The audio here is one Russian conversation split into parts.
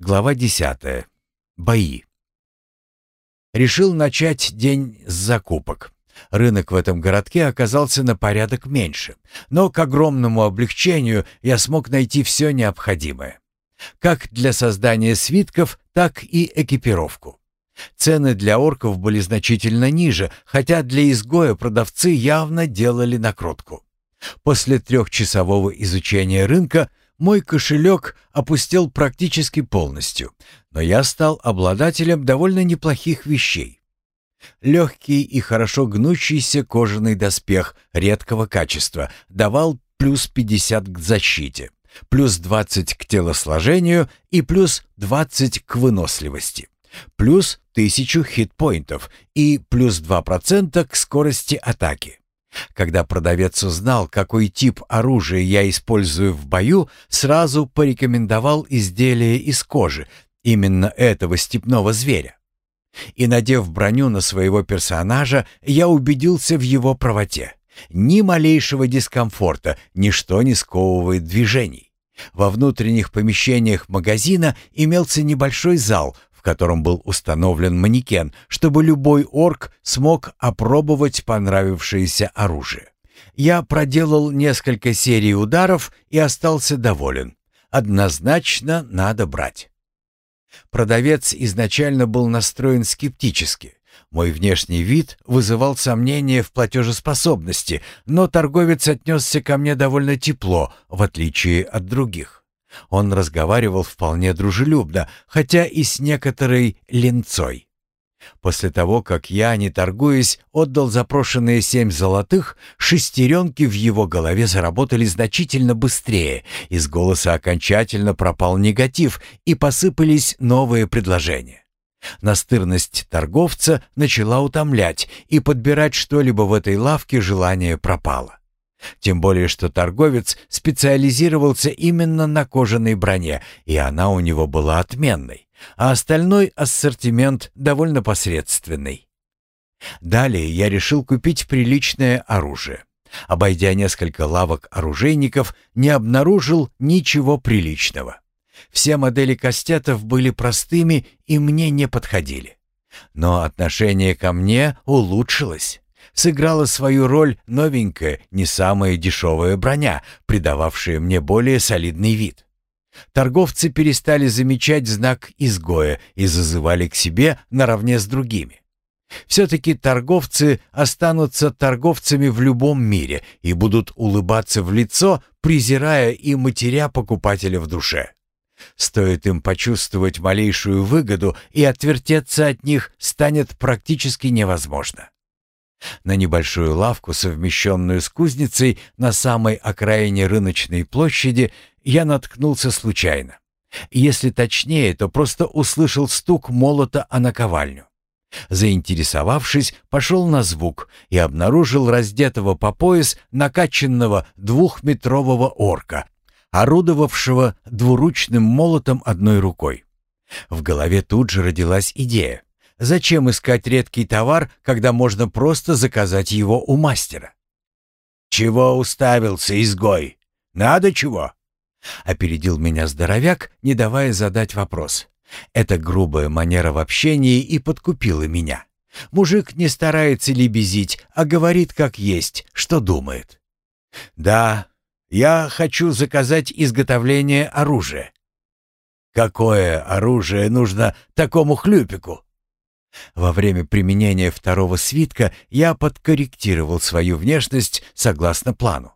Глава 10. Бои. Решил начать день с закупок. Рынок в этом городке оказался на порядок меньше, но к огромному облегчению я смог найти все необходимое. Как для создания свитков, так и экипировку. Цены для орков были значительно ниже, хотя для изгоя продавцы явно делали накрутку. После трехчасового изучения рынка мой кошелек опустел практически полностью, но я стал обладателем довольно неплохих вещей. Легкий и хорошо гнущийся кожаный доспех редкого качества давал плюс 50 к защите, плюс 20 к телосложению и плюс 20 к выносливости, плюс 1000 хитпоинтов и плюс 2% к скорости атаки. Когда продавец узнал, какой тип оружия я использую в бою, сразу порекомендовал изделие из кожи, именно этого степного зверя. И надев броню на своего персонажа, я убедился в его правоте. Ни малейшего дискомфорта, ничто не сковывает движений. Во внутренних помещениях магазина имелся небольшой зал, котором был установлен манекен, чтобы любой орк смог опробовать понравившееся оружие. Я проделал несколько серий ударов и остался доволен. Однозначно надо брать. Продавец изначально был настроен скептически. Мой внешний вид вызывал сомнения в платежеспособности, но торговец отнесся ко мне довольно тепло, в отличие от других. Он разговаривал вполне дружелюбно, хотя и с некоторой ленцой. После того, как я, не торгуясь, отдал запрошенные семь золотых, шестеренки в его голове заработали значительно быстрее, из голоса окончательно пропал негатив и посыпались новые предложения. Настырность торговца начала утомлять, и подбирать что-либо в этой лавке желание пропало. Тем более, что торговец специализировался именно на кожаной броне, и она у него была отменной, а остальной ассортимент довольно посредственный. Далее я решил купить приличное оружие. Обойдя несколько лавок оружейников, не обнаружил ничего приличного. Все модели кастетов были простыми и мне не подходили. Но отношение ко мне улучшилось сыграла свою роль новенькая, не самая дешевая броня, придававшая мне более солидный вид. Торговцы перестали замечать знак изгоя и зазывали к себе наравне с другими. Все-таки торговцы останутся торговцами в любом мире и будут улыбаться в лицо, презирая и матеря покупателя в душе. Стоит им почувствовать малейшую выгоду, и отвертеться от них станет практически невозможно. На небольшую лавку, совмещенную с кузницей на самой окраине рыночной площади, я наткнулся случайно. Если точнее, то просто услышал стук молота о наковальню. Заинтересовавшись, пошел на звук и обнаружил раздетого по пояс накачанного двухметрового орка, орудовавшего двуручным молотом одной рукой. В голове тут же родилась идея. Зачем искать редкий товар, когда можно просто заказать его у мастера? «Чего уставился, изгой? Надо чего?» Опередил меня здоровяк, не давая задать вопрос. Эта грубая манера в общении и подкупила меня. Мужик не старается лебезить, а говорит как есть, что думает. «Да, я хочу заказать изготовление оружия». «Какое оружие нужно такому хлюпику?» Во время применения второго свитка я подкорректировал свою внешность согласно плану.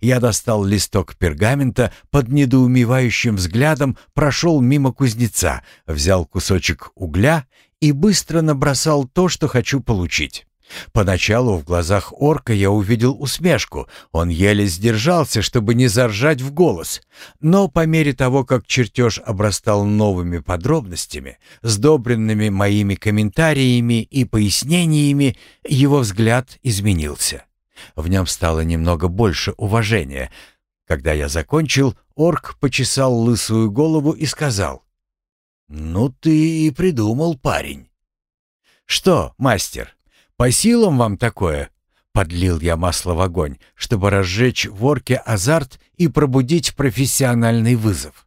Я достал листок пергамента, под недоумевающим взглядом прошел мимо кузнеца, взял кусочек угля и быстро набросал то, что хочу получить. Поначалу в глазах орка я увидел усмешку. Он еле сдержался, чтобы не заржать в голос. Но по мере того, как чертеж обрастал новыми подробностями, сдобренными моими комментариями и пояснениями, его взгляд изменился. В нем стало немного больше уважения. Когда я закончил, орк почесал лысую голову и сказал. «Ну ты и придумал, парень». «Что, мастер?» По силам вам такое?» Подлил я масло в огонь, чтобы разжечь в орке азарт и пробудить профессиональный вызов.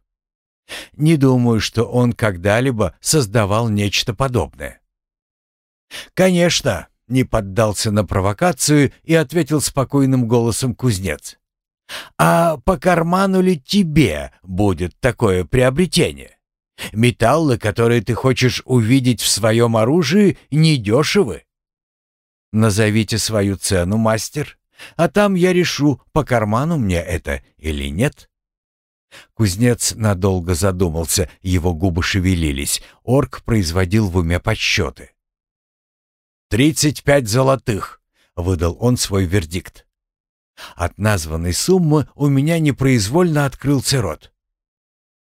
Не думаю, что он когда-либо создавал нечто подобное. «Конечно», — не поддался на провокацию и ответил спокойным голосом кузнец. «А по карману ли тебе будет такое приобретение? Металлы, которые ты хочешь увидеть в своем оружии, недешевы. Назовите свою цену, мастер, а там я решу, по карману мне это или нет». Кузнец надолго задумался, его губы шевелились. Орк производил в уме подсчеты. «Тридцать пять золотых», — выдал он свой вердикт. От названной суммы у меня непроизвольно открылся рот.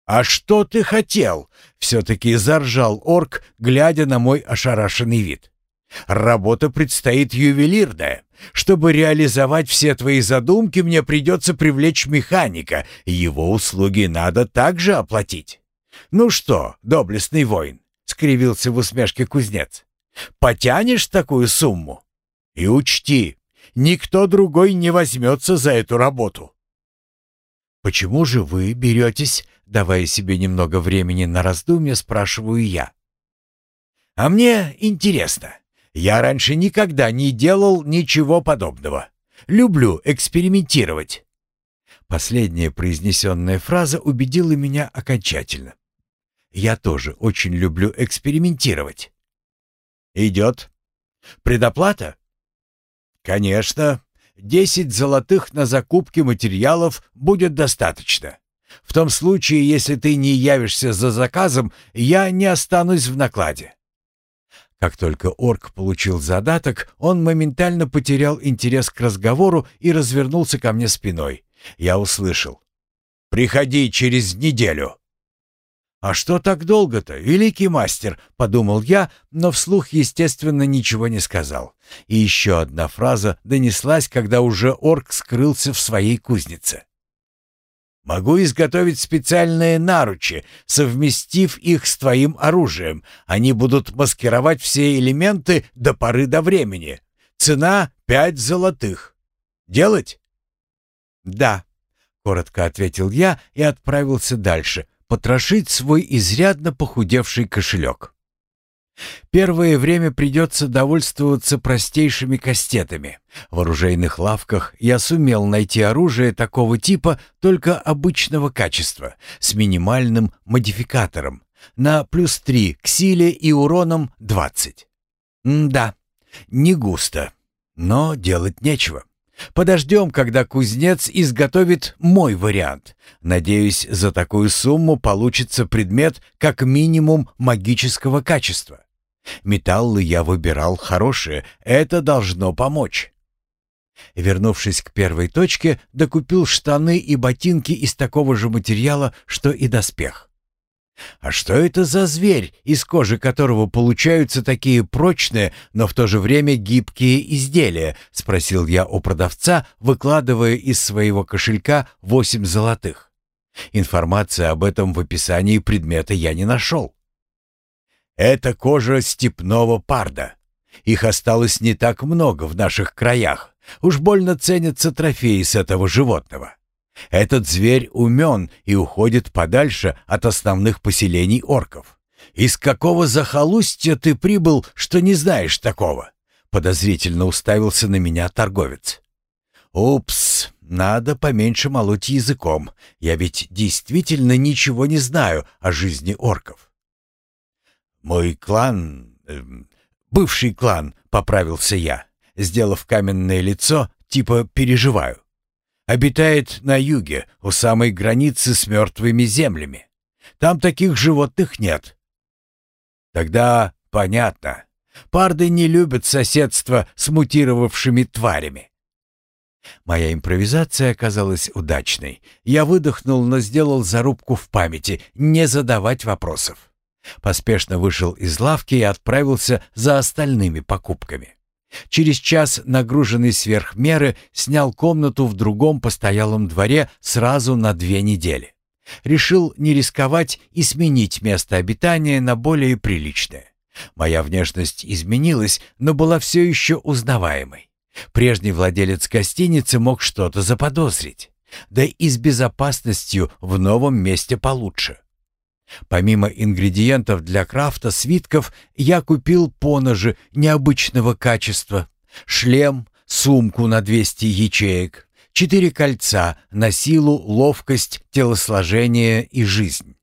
«А что ты хотел?» — все-таки заржал орк, глядя на мой ошарашенный вид. «Работа предстоит ювелирная. Чтобы реализовать все твои задумки, мне придется привлечь механика. Его услуги надо также оплатить». «Ну что, доблестный воин?» — скривился в усмешке кузнец. «Потянешь такую сумму? И учти, никто другой не возьмется за эту работу». «Почему же вы беретесь?» Давая себе немного времени на раздумье, спрашиваю я. «А мне интересно. Я раньше никогда не делал ничего подобного. Люблю экспериментировать». Последняя произнесенная фраза убедила меня окончательно. Я тоже очень люблю экспериментировать. «Идет. Предоплата?» «Конечно. Десять золотых на закупки материалов будет достаточно. В том случае, если ты не явишься за заказом, я не останусь в накладе. Как только орк получил задаток, он моментально потерял интерес к разговору и развернулся ко мне спиной. Я услышал. «Приходи через неделю». «А что так долго-то, великий мастер?» — подумал я, но вслух, естественно, ничего не сказал. И еще одна фраза донеслась, когда уже орк скрылся в своей кузнице. Могу изготовить специальные наручи, совместив их с твоим оружием. Они будут маскировать все элементы до поры до времени. Цена — пять золотых. Делать?» «Да», — коротко ответил я и отправился дальше, потрошить свой изрядно похудевший кошелек. Первое время придется довольствоваться простейшими кастетами. В оружейных лавках я сумел найти оружие такого типа только обычного качества, с минимальным модификатором, на плюс 3 к силе и уроном 20. М да, не густо, но делать нечего. Подождем, когда кузнец изготовит мой вариант. Надеюсь, за такую сумму получится предмет как минимум магического качества. Металлы я выбирал хорошие, это должно помочь. Вернувшись к первой точке, докупил штаны и ботинки из такого же материала, что и доспех. А что это за зверь, из кожи которого получаются такие прочные, но в то же время гибкие изделия? Спросил я у продавца, выкладывая из своего кошелька восемь золотых. Информации об этом в описании предмета я не нашел. Это кожа степного парда. Их осталось не так много в наших краях. Уж больно ценятся трофеи с этого животного. Этот зверь умен и уходит подальше от основных поселений орков. Из какого захолустья ты прибыл, что не знаешь такого? Подозрительно уставился на меня торговец. Упс, надо поменьше молоть языком. Я ведь действительно ничего не знаю о жизни орков. «Мой клан... Э, бывший клан», — поправился я, сделав каменное лицо, типа «переживаю». «Обитает на юге, у самой границы с мертвыми землями. Там таких животных нет». «Тогда понятно. Парды не любят соседство с мутировавшими тварями». Моя импровизация оказалась удачной. Я выдохнул, но сделал зарубку в памяти, не задавать вопросов. Поспешно вышел из лавки и отправился за остальными покупками. Через час, нагруженный сверх меры, снял комнату в другом постоялом дворе сразу на две недели. Решил не рисковать и сменить место обитания на более приличное. Моя внешность изменилась, но была все еще узнаваемой. Прежний владелец гостиницы мог что-то заподозрить. Да и с безопасностью в новом месте получше. Помимо ингредиентов для крафта свитков, я купил поножи необычного качества, шлем, сумку на 200 ячеек, четыре кольца на силу, ловкость, телосложение и жизнь.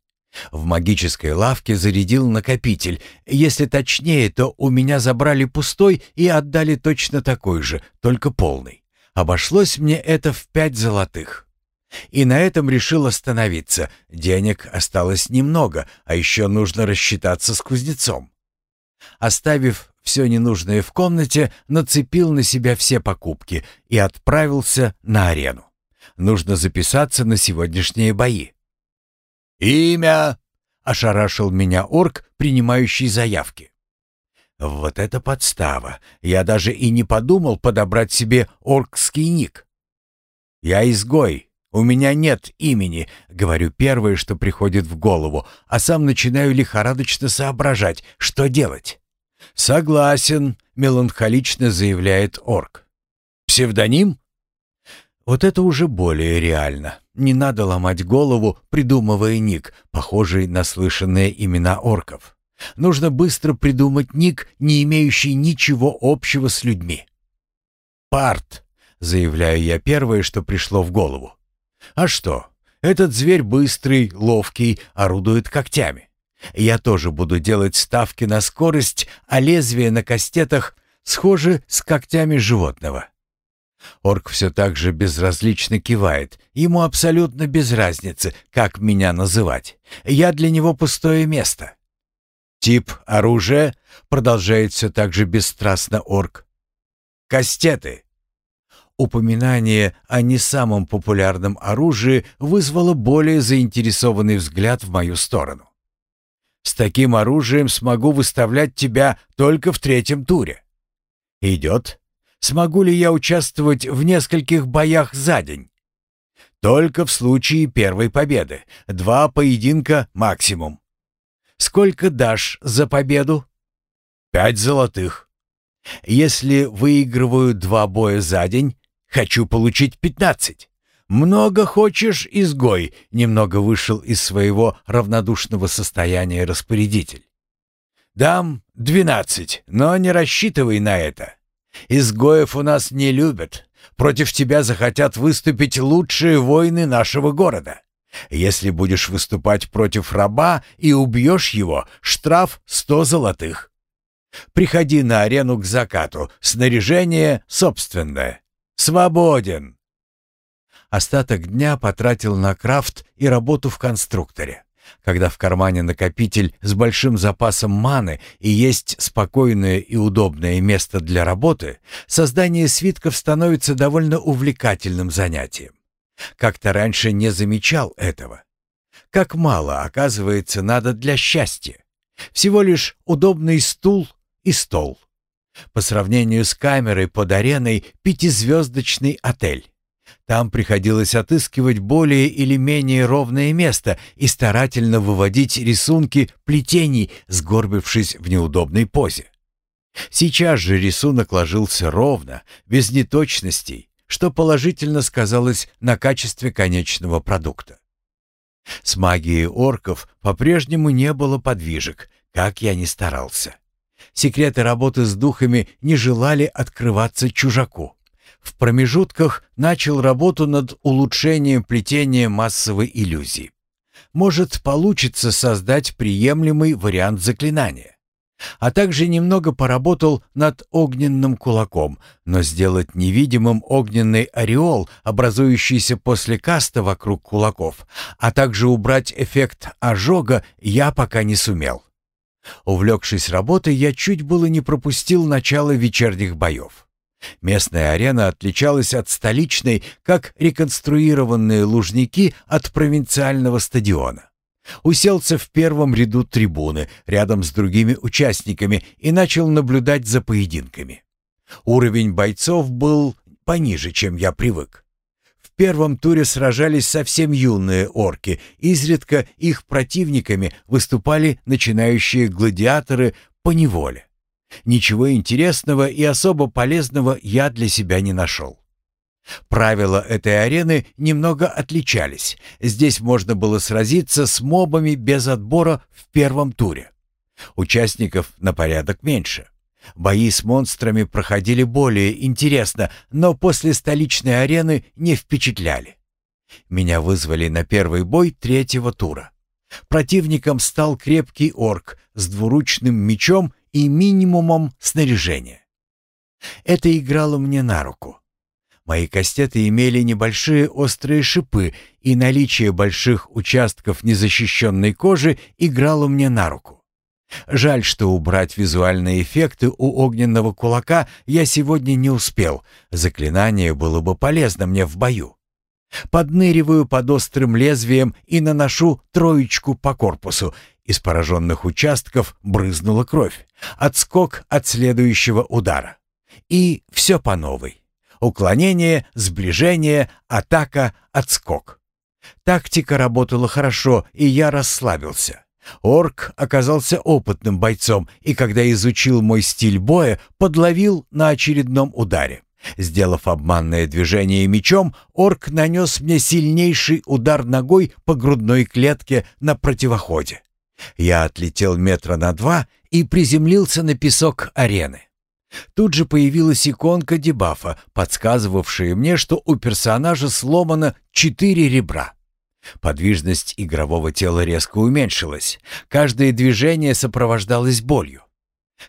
В магической лавке зарядил накопитель. Если точнее, то у меня забрали пустой и отдали точно такой же, только полный. Обошлось мне это в пять золотых. И на этом решил остановиться. Денег осталось немного, а еще нужно рассчитаться с кузнецом. Оставив все ненужное в комнате, нацепил на себя все покупки и отправился на арену. Нужно записаться на сегодняшние бои. «Имя!» — ошарашил меня орк, принимающий заявки. Вот это подстава. Я даже и не подумал подобрать себе оркский ник. Я изгой. У меня нет имени, говорю первое, что приходит в голову, а сам начинаю лихорадочно соображать, что делать. Согласен, меланхолично заявляет орк. Псевдоним? Вот это уже более реально. Не надо ломать голову, придумывая ник, похожий на слышанные имена орков. Нужно быстро придумать ник, не имеющий ничего общего с людьми. «Парт», — заявляю я первое, что пришло в голову. «А что? Этот зверь быстрый, ловкий, орудует когтями. Я тоже буду делать ставки на скорость, а лезвие на кастетах схожи с когтями животного». Орк все так же безразлично кивает. Ему абсолютно без разницы, как меня называть. Я для него пустое место. «Тип оружия?» — продолжает все так же бесстрастно орк. «Кастеты». Упоминание о не самом популярном оружии вызвало более заинтересованный взгляд в мою сторону. «С таким оружием смогу выставлять тебя только в третьем туре». «Идет. Смогу ли я участвовать в нескольких боях за день?» «Только в случае первой победы. Два поединка максимум. Сколько дашь за победу? Пять золотых. Если выигрываю два боя за день, хочу получить пятнадцать. Много хочешь, изгой, немного вышел из своего равнодушного состояния распорядитель. Дам двенадцать, но не рассчитывай на это. Изгоев у нас не любят. Против тебя захотят выступить лучшие воины нашего города. Если будешь выступать против раба и убьешь его, штраф сто золотых. Приходи на арену к закату, снаряжение собственное. Свободен. Остаток дня потратил на крафт и работу в конструкторе. Когда в кармане накопитель с большим запасом маны и есть спокойное и удобное место для работы, создание свитков становится довольно увлекательным занятием. Как-то раньше не замечал этого. Как мало, оказывается, надо для счастья. Всего лишь удобный стул и стол. По сравнению с камерой под ареной пятизвездочный отель. Там приходилось отыскивать более или менее ровное место и старательно выводить рисунки плетений, сгорбившись в неудобной позе. Сейчас же рисунок ложился ровно, без неточностей, что положительно сказалось на качестве конечного продукта. С магией орков по-прежнему не было подвижек, как я ни старался. Секреты работы с духами не желали открываться чужаку. В промежутках начал работу над улучшением плетения массовой иллюзии. Может, получится создать приемлемый вариант заклинания а также немного поработал над огненным кулаком, но сделать невидимым огненный ореол, образующийся после каста вокруг кулаков, а также убрать эффект ожога я пока не сумел. Увлекшись работой, я чуть было не пропустил начало вечерних боев. Местная арена отличалась от столичной, как реконструированные лужники от провинциального стадиона. Уселся в первом ряду трибуны, рядом с другими участниками, и начал наблюдать за поединками. Уровень бойцов был пониже, чем я привык. Первом туре сражались совсем юные орки, изредка их противниками выступали начинающие гладиаторы по неволе. Ничего интересного и особо полезного я для себя не нашел. Правила этой арены немного отличались. Здесь можно было сразиться с мобами без отбора в первом туре. Участников на порядок меньше. Бои с монстрами проходили более интересно, но после столичной арены не впечатляли. Меня вызвали на первый бой третьего тура. Противником стал крепкий орк с двуручным мечом и минимумом снаряжения. Это играло мне на руку. Мои кастеты имели небольшие острые шипы, и наличие больших участков незащищенной кожи играло мне на руку. Жаль, что убрать визуальные эффекты у огненного кулака я сегодня не успел. Заклинание было бы полезно мне в бою. Подныриваю под острым лезвием и наношу троечку по корпусу. Из пораженных участков брызнула кровь. Отскок от следующего удара. И все по новой. Уклонение, сближение, атака, отскок. Тактика работала хорошо, и я расслабился. Орк оказался опытным бойцом, и когда изучил мой стиль боя, подловил на очередном ударе. Сделав обманное движение мечом, орк нанес мне сильнейший удар ногой по грудной клетке на противоходе. Я отлетел метра на два и приземлился на песок арены. Тут же появилась иконка дебафа, подсказывавшая мне, что у персонажа сломано четыре ребра. Подвижность игрового тела резко уменьшилась. Каждое движение сопровождалось болью.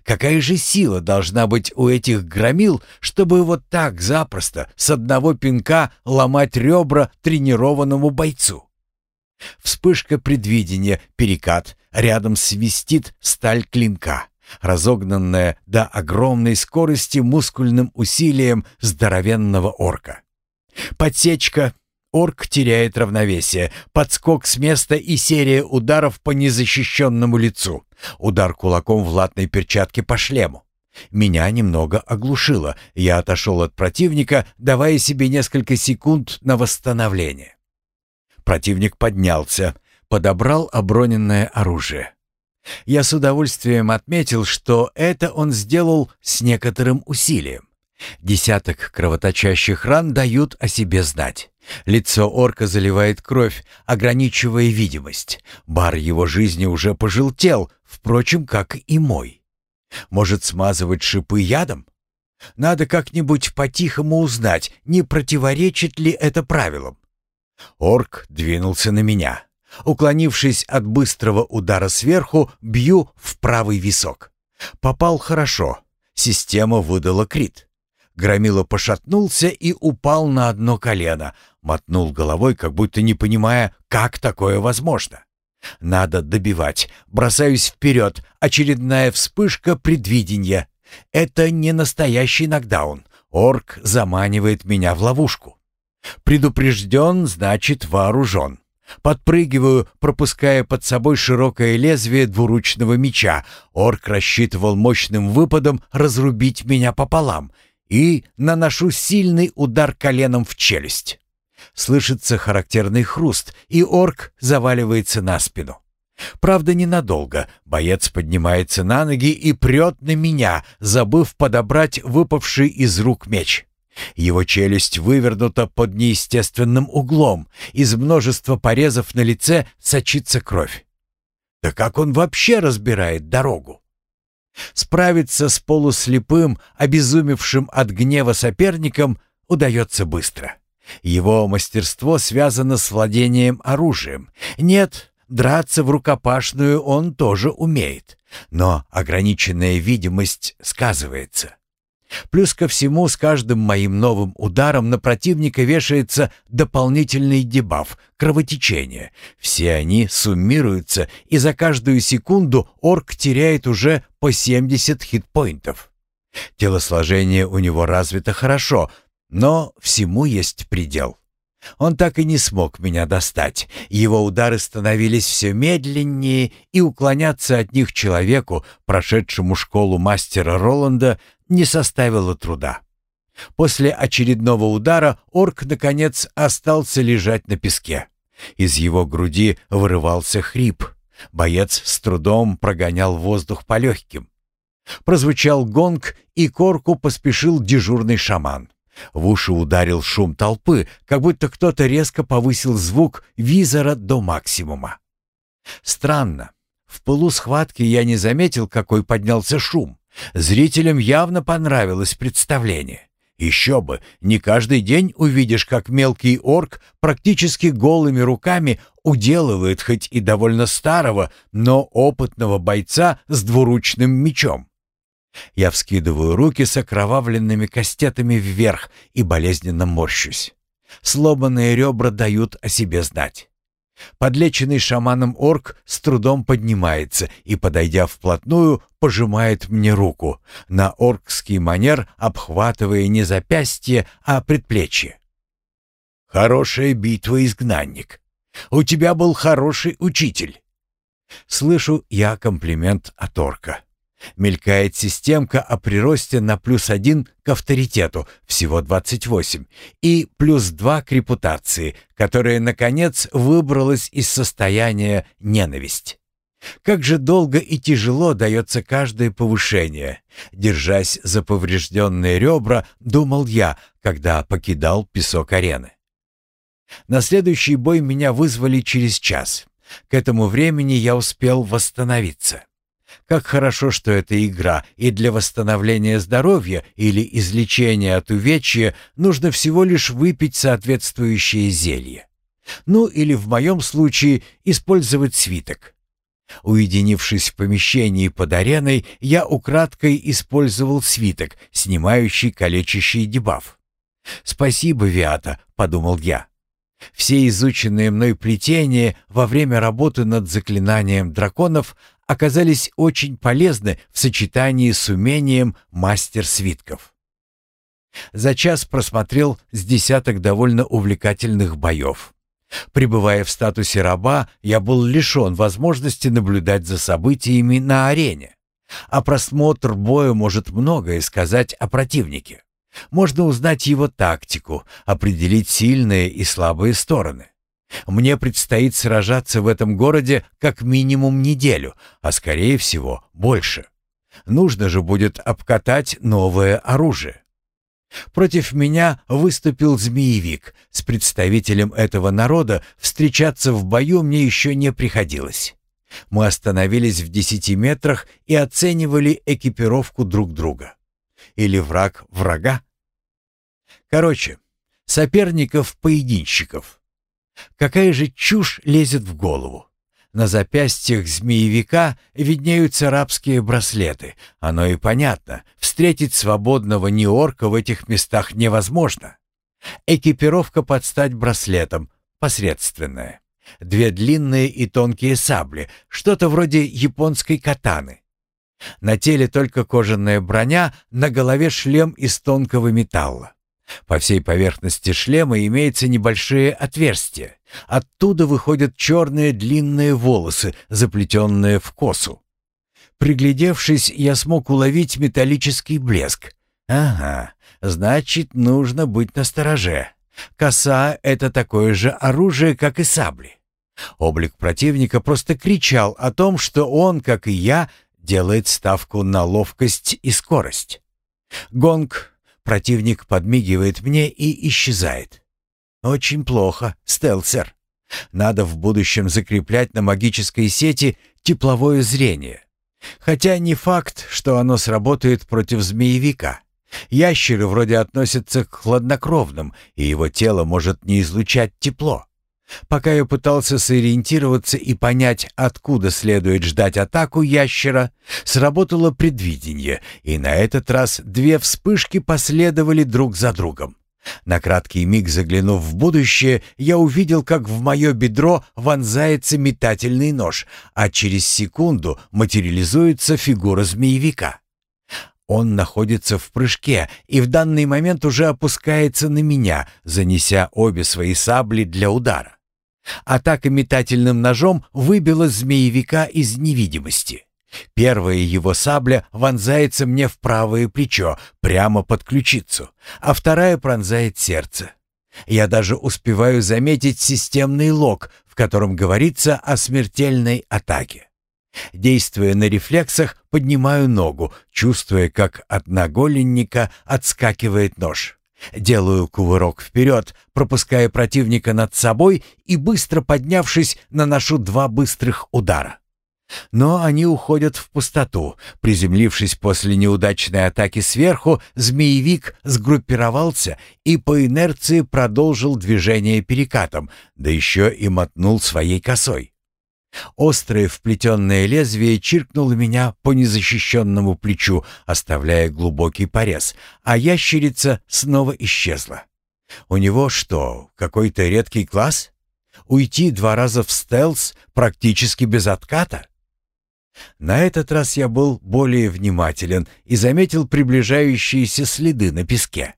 Какая же сила должна быть у этих громил, чтобы вот так запросто с одного пинка ломать ребра тренированному бойцу? Вспышка предвидения, перекат, рядом свистит сталь клинка, разогнанная до огромной скорости мускульным усилием здоровенного орка. Подсечка, орк теряет равновесие, подскок с места и серия ударов по незащищенному лицу. Удар кулаком в латной перчатке по шлему. Меня немного оглушило. Я отошел от противника, давая себе несколько секунд на восстановление. Противник поднялся, подобрал оброненное оружие. Я с удовольствием отметил, что это он сделал с некоторым усилием. Десяток кровоточащих ран дают о себе знать. Лицо орка заливает кровь, ограничивая видимость. Бар его жизни уже пожелтел, впрочем, как и мой. Может смазывать шипы ядом? Надо как-нибудь по-тихому узнать, не противоречит ли это правилам. Орк двинулся на меня. Уклонившись от быстрого удара сверху, бью в правый висок. Попал хорошо. Система выдала крит. Громила пошатнулся и упал на одно колено, мотнул головой, как будто не понимая, как такое возможно. Надо добивать. Бросаюсь вперед. Очередная вспышка предвидения. Это не настоящий нокдаун. Орк заманивает меня в ловушку. Предупрежден, значит вооружен. Подпрыгиваю, пропуская под собой широкое лезвие двуручного меча. Орк рассчитывал мощным выпадом разрубить меня пополам и наношу сильный удар коленом в челюсть. Слышится характерный хруст, и орк заваливается на спину. Правда, ненадолго. Боец поднимается на ноги и прет на меня, забыв подобрать выпавший из рук меч. Его челюсть вывернута под неестественным углом. Из множества порезов на лице сочится кровь. Да как он вообще разбирает дорогу? Справиться с полуслепым, обезумевшим от гнева соперником удается быстро. Его мастерство связано с владением оружием. Нет, драться в рукопашную он тоже умеет, но ограниченная видимость сказывается. Плюс ко всему, с каждым моим новым ударом на противника вешается дополнительный дебаф — кровотечение. Все они суммируются, и за каждую секунду орк теряет уже по 70 хитпоинтов. Телосложение у него развито хорошо, но всему есть предел. Он так и не смог меня достать. Его удары становились все медленнее, и уклоняться от них человеку, прошедшему школу мастера Роланда, не составило труда. После очередного удара орк, наконец, остался лежать на песке. Из его груди вырывался хрип. Боец с трудом прогонял воздух по легким. Прозвучал гонг, и к орку поспешил дежурный шаман. В уши ударил шум толпы, как будто кто-то резко повысил звук визора до максимума. Странно. В пылу схватки я не заметил, какой поднялся шум. Зрителям явно понравилось представление. Еще бы, не каждый день увидишь, как мелкий орк практически голыми руками уделывает хоть и довольно старого, но опытного бойца с двуручным мечом. Я вскидываю руки с окровавленными кастетами вверх и болезненно морщусь. Сломанные ребра дают о себе знать. Подлеченный шаманом орк с трудом поднимается и, подойдя вплотную, пожимает мне руку, на оркский манер обхватывая не запястье, а предплечье. «Хорошая битва, изгнанник. У тебя был хороший учитель». Слышу я комплимент от орка. Мелькает системка о приросте на плюс один к авторитету, всего 28, и плюс два к репутации, которая, наконец, выбралась из состояния ненависть. Как же долго и тяжело дается каждое повышение. Держась за поврежденные ребра, думал я, когда покидал песок арены. На следующий бой меня вызвали через час. К этому времени я успел восстановиться. Как хорошо, что это игра, и для восстановления здоровья или излечения от увечья нужно всего лишь выпить соответствующее зелье. Ну или в моем случае использовать свиток. Уединившись в помещении под ареной, я украдкой использовал свиток, снимающий калечащий дебаф. «Спасибо, Виата», — подумал я. Все изученные мной плетения во время работы над заклинанием драконов оказались очень полезны в сочетании с умением мастер свитков. За час просмотрел с десяток довольно увлекательных боев. Пребывая в статусе раба, я был лишен возможности наблюдать за событиями на арене. А просмотр боя может многое сказать о противнике. Можно узнать его тактику, определить сильные и слабые стороны. Мне предстоит сражаться в этом городе как минимум неделю, а скорее всего больше. Нужно же будет обкатать новое оружие. Против меня выступил змеевик. С представителем этого народа встречаться в бою мне еще не приходилось. Мы остановились в десяти метрах и оценивали экипировку друг друга. Или враг врага? Короче, соперников-поединщиков. Какая же чушь лезет в голову? На запястьях змеевика виднеются рабские браслеты. Оно и понятно. Встретить свободного неорка в этих местах невозможно. Экипировка под стать браслетом. Посредственная. Две длинные и тонкие сабли. Что-то вроде японской катаны. На теле только кожаная броня, на голове шлем из тонкого металла. По всей поверхности шлема имеются небольшие отверстия. Оттуда выходят черные длинные волосы, заплетенные в косу. Приглядевшись, я смог уловить металлический блеск. Ага, значит, нужно быть настороже. Коса — это такое же оружие, как и сабли. Облик противника просто кричал о том, что он, как и я, делает ставку на ловкость и скорость. Гонг Противник подмигивает мне и исчезает. Очень плохо, стелсер. Надо в будущем закреплять на магической сети тепловое зрение. Хотя не факт, что оно сработает против змеевика. Ящеры вроде относятся к хладнокровным, и его тело может не излучать тепло. Пока я пытался сориентироваться и понять, откуда следует ждать атаку ящера, сработало предвидение, и на этот раз две вспышки последовали друг за другом. На краткий миг заглянув в будущее, я увидел, как в мое бедро вонзается метательный нож, а через секунду материализуется фигура змеевика. Он находится в прыжке и в данный момент уже опускается на меня, занеся обе свои сабли для удара. Атака метательным ножом выбила змеевика из невидимости. Первая его сабля вонзается мне в правое плечо, прямо под ключицу, а вторая пронзает сердце. Я даже успеваю заметить системный лог, в котором говорится о смертельной атаке. Действуя на рефлексах, поднимаю ногу, чувствуя, как от наголенника отскакивает нож. Делаю кувырок вперед, пропуская противника над собой и, быстро поднявшись, наношу два быстрых удара. Но они уходят в пустоту. Приземлившись после неудачной атаки сверху, змеевик сгруппировался и по инерции продолжил движение перекатом, да еще и мотнул своей косой. Острое вплетенное лезвие чиркнуло меня по незащищенному плечу, оставляя глубокий порез, а ящерица снова исчезла. У него что, какой-то редкий класс? Уйти два раза в стелс практически без отката? На этот раз я был более внимателен и заметил приближающиеся следы на песке.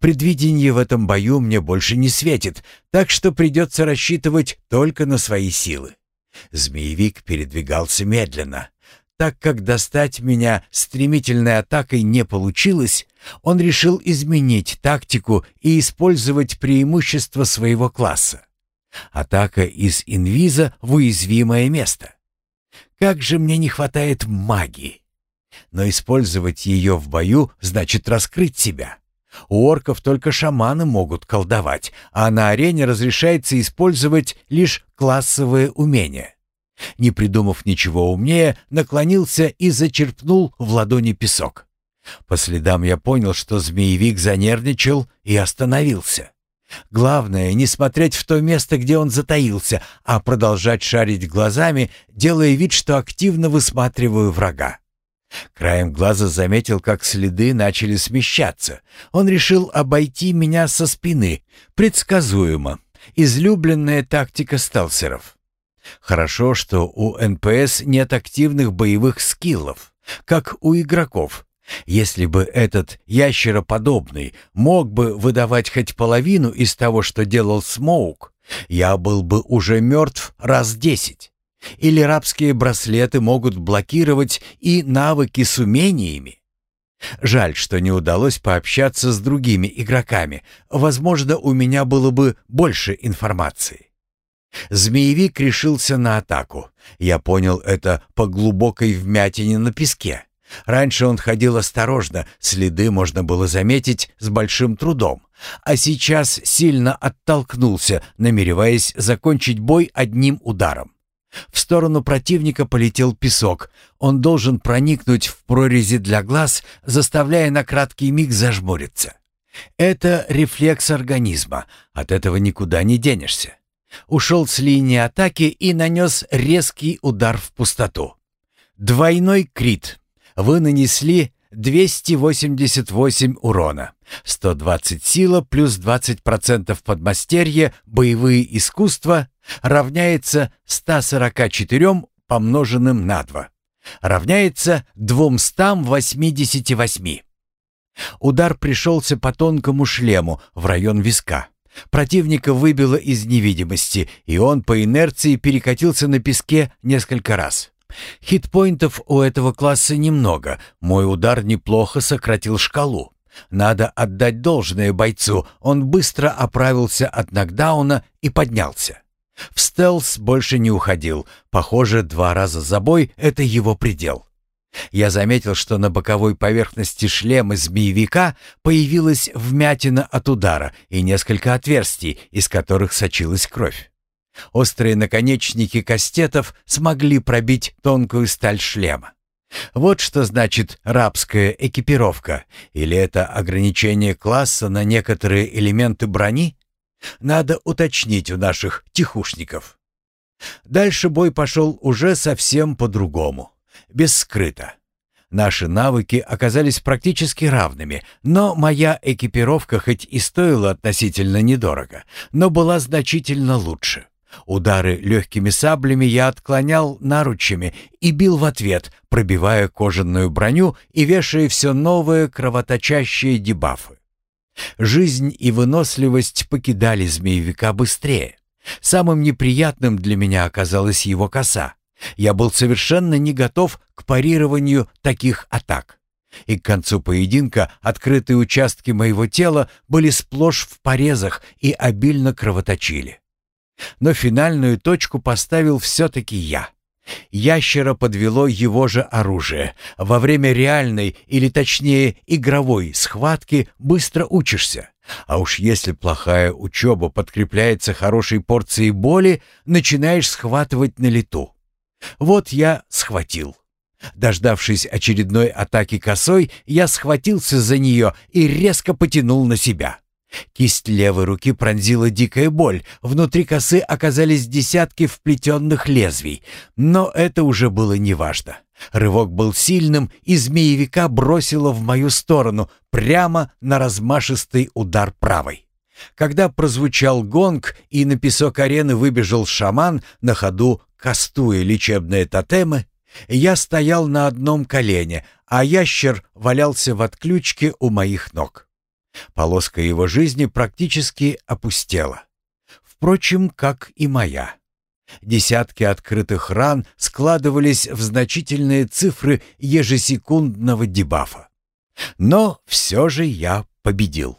Предвидение в этом бою мне больше не светит, так что придется рассчитывать только на свои силы. Змеевик передвигался медленно. Так как достать меня стремительной атакой не получилось, он решил изменить тактику и использовать преимущество своего класса. Атака из инвиза в уязвимое место. Как же мне не хватает магии! Но использовать ее в бою значит раскрыть себя. У орков только шаманы могут колдовать, а на арене разрешается использовать лишь классовые умения. Не придумав ничего умнее, наклонился и зачерпнул в ладони песок. По следам я понял, что змеевик занервничал и остановился. Главное, не смотреть в то место, где он затаился, а продолжать шарить глазами, делая вид, что активно высматриваю врага. Краем глаза заметил, как следы начали смещаться. Он решил обойти меня со спины. Предсказуемо. Излюбленная тактика стелсеров. Хорошо, что у НПС нет активных боевых скиллов, как у игроков. Если бы этот ящероподобный мог бы выдавать хоть половину из того, что делал Смоук, я был бы уже мертв раз десять. Или рабские браслеты могут блокировать и навыки с умениями. Жаль, что не удалось пообщаться с другими игроками. Возможно, у меня было бы больше информации. Змеевик решился на атаку. Я понял это по глубокой вмятине на песке. Раньше он ходил осторожно, следы можно было заметить с большим трудом, а сейчас сильно оттолкнулся, намереваясь закончить бой одним ударом. В сторону противника полетел песок. Он должен проникнуть в прорези для глаз, заставляя на краткий миг зажмуриться. Это рефлекс организма, от этого никуда не денешься. Ушел с линии атаки и нанес резкий удар в пустоту. Двойной крит. Вы нанесли 288 урона. 120 сила плюс 20% подмастерье, боевые искусства равняется 144 помноженным на 2. Равняется 288. Удар пришелся по тонкому шлему в район виска. Противника выбило из невидимости, и он по инерции перекатился на песке несколько раз. Хитпоинтов у этого класса немного. Мой удар неплохо сократил шкалу. Надо отдать должное бойцу. Он быстро оправился от нокдауна и поднялся. В стелс больше не уходил. Похоже, два раза за бой — это его предел. Я заметил, что на боковой поверхности шлема змеевика появилась вмятина от удара и несколько отверстий, из которых сочилась кровь. Острые наконечники кастетов смогли пробить тонкую сталь шлема. Вот что значит рабская экипировка. Или это ограничение класса на некоторые элементы брони? Надо уточнить у наших тихушников. Дальше бой пошел уже совсем по-другому, без скрыта. Наши навыки оказались практически равными, но моя экипировка хоть и стоила относительно недорого, но была значительно лучше. Удары легкими саблями я отклонял наручами и бил в ответ, пробивая кожаную броню и вешая все новые кровоточащие дебафы. Жизнь и выносливость покидали змеевика быстрее. Самым неприятным для меня оказалась его коса. Я был совершенно не готов к парированию таких атак. И к концу поединка открытые участки моего тела были сплошь в порезах и обильно кровоточили. Но финальную точку поставил все-таки я. Ящера подвело его же оружие. Во время реальной, или точнее игровой схватки быстро учишься. А уж если плохая учеба подкрепляется хорошей порцией боли, начинаешь схватывать на лету. Вот я схватил. Дождавшись очередной атаки косой, я схватился за нее и резко потянул на себя. Кисть левой руки пронзила дикая боль, внутри косы оказались десятки вплетенных лезвий, но это уже было неважно. Рывок был сильным, и змеевика бросило в мою сторону, прямо на размашистый удар правой. Когда прозвучал гонг и на песок арены выбежал шаман, на ходу кастуя лечебные тотемы, я стоял на одном колене, а ящер валялся в отключке у моих ног. Полоска его жизни практически опустела. Впрочем, как и моя. Десятки открытых ран складывались в значительные цифры ежесекундного дебафа. Но все же я победил.